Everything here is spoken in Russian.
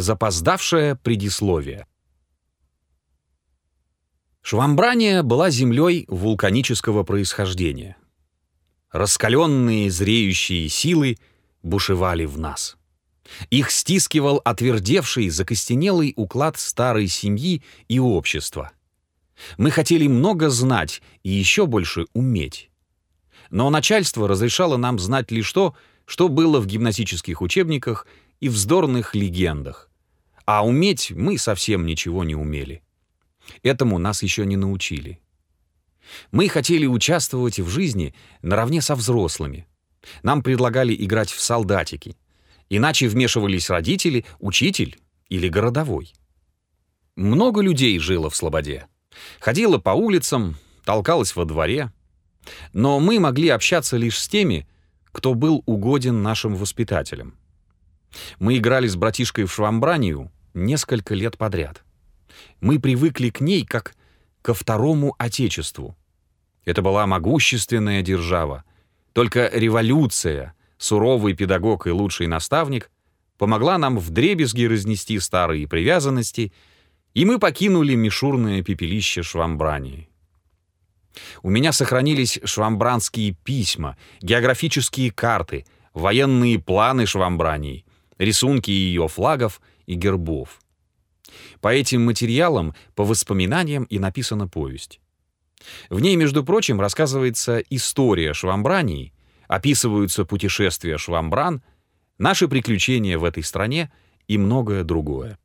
Запоздавшее предисловие. Швамбрания была землей вулканического происхождения. Раскаленные зреющие силы бушевали в нас. Их стискивал отвердевший, закостенелый уклад старой семьи и общества. Мы хотели много знать и еще больше уметь. Но начальство разрешало нам знать лишь то, что было в гимназических учебниках и вздорных легендах. А уметь мы совсем ничего не умели. Этому нас еще не научили. Мы хотели участвовать в жизни наравне со взрослыми. Нам предлагали играть в солдатики. Иначе вмешивались родители, учитель или городовой. Много людей жило в Слободе. Ходило по улицам, толкалось во дворе. Но мы могли общаться лишь с теми, кто был угоден нашим воспитателям. Мы играли с братишкой в швамбранию несколько лет подряд. Мы привыкли к ней как ко второму отечеству. Это была могущественная держава. Только революция, суровый педагог и лучший наставник, помогла нам вдребезги разнести старые привязанности, и мы покинули мишурное пепелище Швамбрании. У меня сохранились швамбранские письма, географические карты, военные планы Швамбрании, рисунки ее флагов и гербов. По этим материалам, по воспоминаниям и написана повесть. В ней, между прочим, рассказывается история Швамбрании, описываются путешествия Швамбран, наши приключения в этой стране и многое другое.